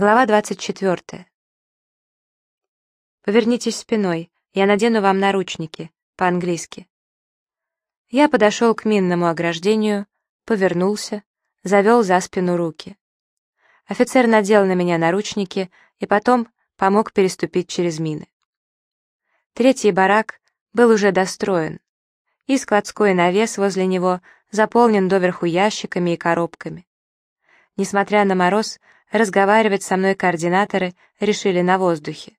Глава 24. Повернитесь спиной, я надену вам наручники, по-английски. Я подошел к минному ограждению, повернулся, завел за спину руки. Офицер надел на меня наручники и потом помог переступить через мины. Третий барак был уже достроен, и складской навес возле него заполнен доверху ящиками и коробками. Несмотря на мороз, Разговаривать со мной координаторы решили на воздухе.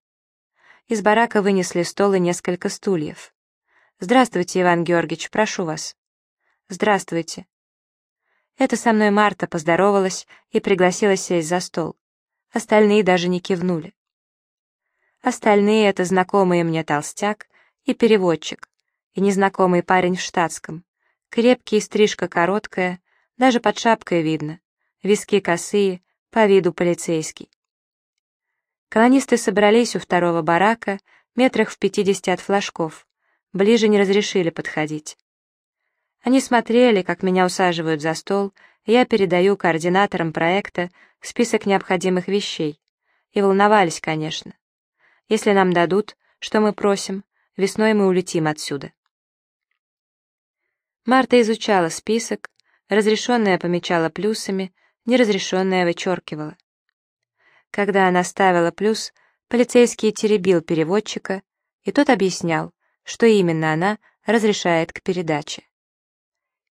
Из барака вынесли стол и несколько стульев. «Здравствуйте, Иван Георгиевич, прошу вас». «Здравствуйте». Это со мной Марта поздоровалась и пригласила сесть за стол. Остальные даже не кивнули. Остальные — это знакомые мне толстяк и переводчик, и незнакомый парень в штатском. Крепкий, стрижка короткая, даже под шапкой видно, виски косые, по виду полицейский. Колонисты собрались у второго барака, метрах в пятидесяти от флажков. Ближе не разрешили подходить. Они смотрели, как меня усаживают за стол, я передаю координаторам проекта список необходимых вещей. И волновались, конечно. Если нам дадут, что мы просим, весной мы улетим отсюда. Марта изучала список, разрешенное помечала плюсами, неразрешенное вычеркивала. Когда она ставила плюс, полицейский теребил переводчика, и тот объяснял, что именно она разрешает к передаче.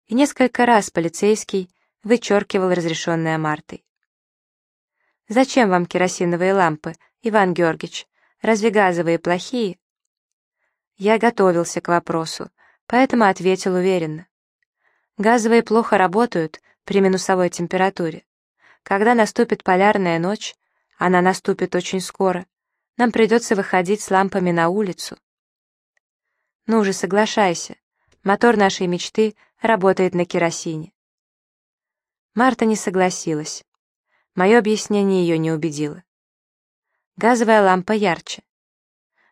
И несколько раз полицейский вычеркивал разрешенное Мартой. «Зачем вам керосиновые лампы, Иван Георгиевич? Разве газовые плохие?» Я готовился к вопросу, поэтому ответил уверенно. «Газовые плохо работают при минусовой температуре. Когда наступит полярная ночь, она наступит очень скоро, нам придется выходить с лампами на улицу. Ну же, соглашайся, мотор нашей мечты работает на керосине. Марта не согласилась. Мое объяснение ее не убедило. Газовая лампа ярче.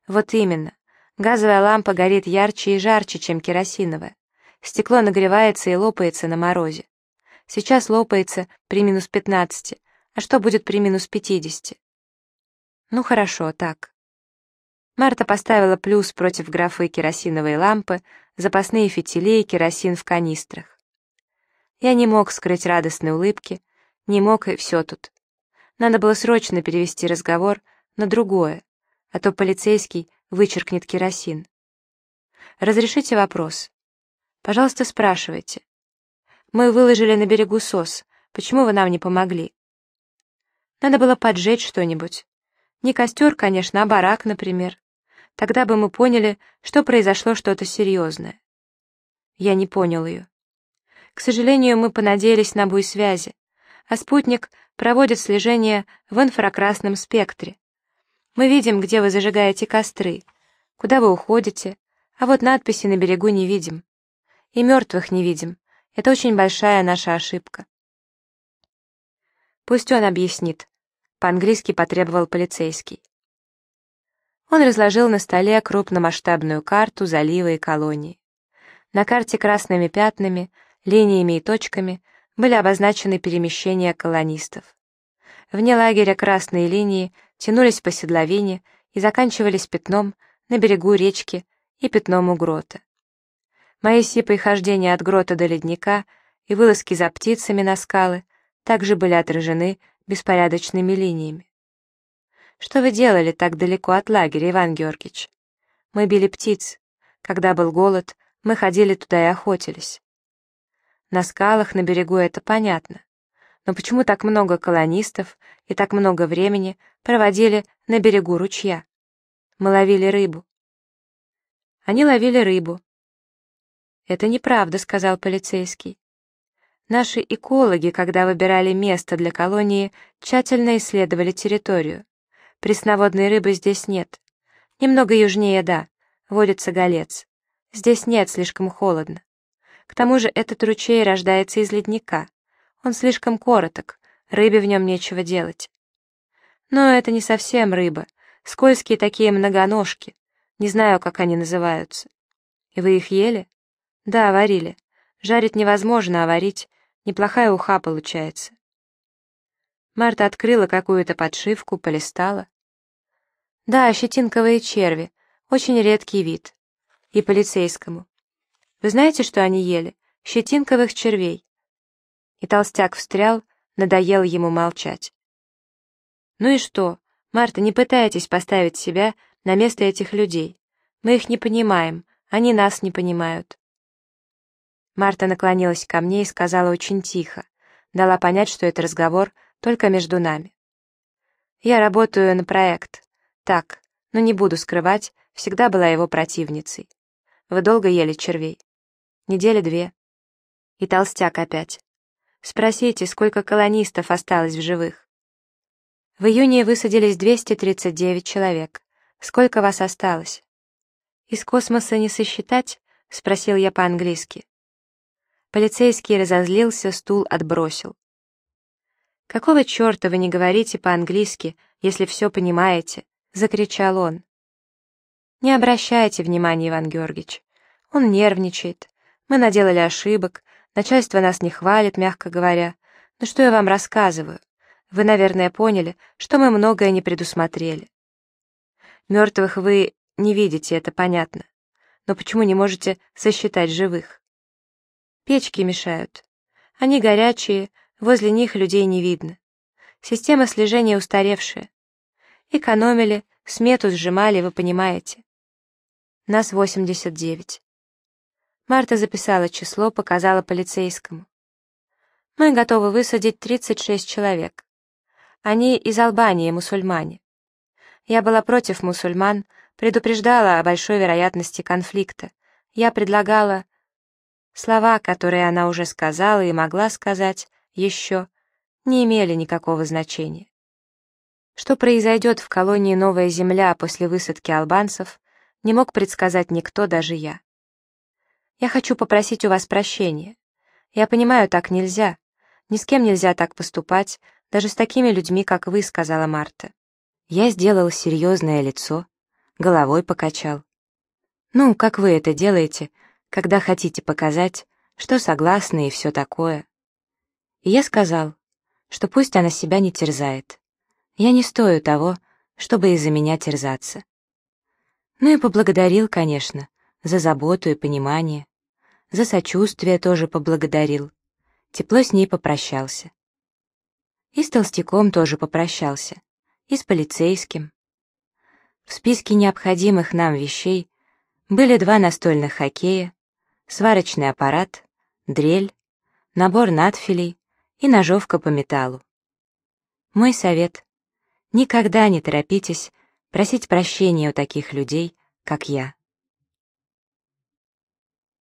Вот именно, газовая лампа горит ярче и жарче, чем керосиновая. Стекло нагревается и лопается на морозе. Сейчас лопается при минус 15, а что будет при минус 50? Ну хорошо, так. Марта поставила плюс против графы керосиновой лампы, запасные фитили и керосин в канистрах. Я не мог скрыть радостной улыбки, не мог и все тут. Надо было срочно перевести разговор на другое, а то полицейский вычеркнет керосин. Разрешите вопрос? Пожалуйста, спрашивайте. Мы выложили на берегу сос. Почему вы нам не помогли? Надо было поджечь что-нибудь. Не костер, конечно, а барак, например. Тогда бы мы поняли, что произошло что-то серьезное. Я не понял ее. К сожалению, мы понадеялись на буй связи, а спутник проводит слежение в инфракрасном спектре. Мы видим, где вы зажигаете костры, куда вы уходите, а вот надписи на берегу не видим. И мертвых не видим, это очень большая наша ошибка. Пусть он объяснит. По-английски потребовал полицейский. Он разложил на столе крупномасштабную карту залива и колонии. На карте красными пятнами, линиями и точками были обозначены перемещения колонистов. Вне лагеря красные линии тянулись по седловине и заканчивались пятном на берегу речки и пятном у грота. Мои сипы хождения от грота до ледника и вылазки за птицами на скалы также были отражены беспорядочными линиями. Что вы делали так далеко от лагеря, Иван Георгиевич? Мы били птиц. Когда был голод, мы ходили туда и охотились. На скалах, на берегу это понятно. Но почему так много колонистов и так много времени проводили на берегу ручья? Мы ловили рыбу. Они ловили рыбу, «Это неправда», — сказал полицейский. «Наши экологи, когда выбирали место для колонии, тщательно исследовали территорию. Пресноводной рыбы здесь нет. Немного южнее, да, водится голец. Здесь нет, слишком холодно. К тому же этот ручей рождается из ледника. Он слишком короток, рыбе в нем нечего делать. Но это не совсем рыба. Скользкие такие многоножки. Не знаю, как они называются. И вы их ели? Да, варили. Жарить невозможно, а варить неплохая уха получается. Марта открыла какую-то подшивку, полистала. Да, щетинковые черви, очень редкий вид. И полицейскому. Вы знаете, что они ели? Щетинковых червей. И толстяк встрял, надоел ему молчать. Ну и что? Марта, не пытайтесь поставить себя на место этих людей. Мы их не понимаем, они нас не понимают. Марта наклонилась ко мне и сказала очень тихо, дала понять, что это разговор только между нами. Я работаю на проект. Так, но не буду скрывать, всегда была его противницей. Вы долго ели червей? Недели две. И толстяк опять. Спросите, сколько колонистов осталось в живых? В июне высадились 239 человек. Сколько вас осталось? Из космоса не сосчитать? Спросил я по-английски. Полицейский разозлился, стул отбросил. «Какого черта вы не говорите по-английски, если все понимаете?» — закричал он. «Не обращайте внимания, Иван Георгиевич. Он нервничает. Мы наделали ошибок, начальство нас не хвалит, мягко говоря. Но что я вам рассказываю? Вы, наверное, поняли, что мы многое не предусмотрели. Мертвых вы не видите, это понятно. Но почему не можете сосчитать живых? Печки мешают. Они горячие, возле них людей не видно. Система слежения устаревшая. Экономили, смету сжимали, вы понимаете. Нас 89. Марта записала число, показала полицейскому. Мы готовы высадить 36 человек. Они из Албании, мусульмане. Я была против мусульман, предупреждала о большой вероятности конфликта. Я предлагала... Слова, которые она уже сказала и могла сказать еще, не имели никакого значения. Что произойдет в колонии Новая Земля после высадки албанцев, не мог предсказать никто, даже я. Я хочу попросить у вас прощения. Я понимаю, так нельзя. Ни с кем нельзя так поступать, даже с такими людьми, как вы, сказала Марта. Я сделал серьезное лицо, головой покачал. Ну, как вы это делаете, когда хотите показать, что согласны и все такое. И я сказал, что пусть она себя не терзает. Я не стою того, чтобы из-за меня терзаться. Ну и поблагодарил, конечно, за заботу и понимание. За сочувствие тоже поблагодарил. Тепло с ней попрощался. И с толстяком тоже попрощался. И с полицейским. В списке необходимых нам вещей были два настольных хоккея, сварочный аппарат, дрель, набор надфилей и ножовка по металлу. Мой совет — никогда не торопитесь просить прощения у таких людей, как я.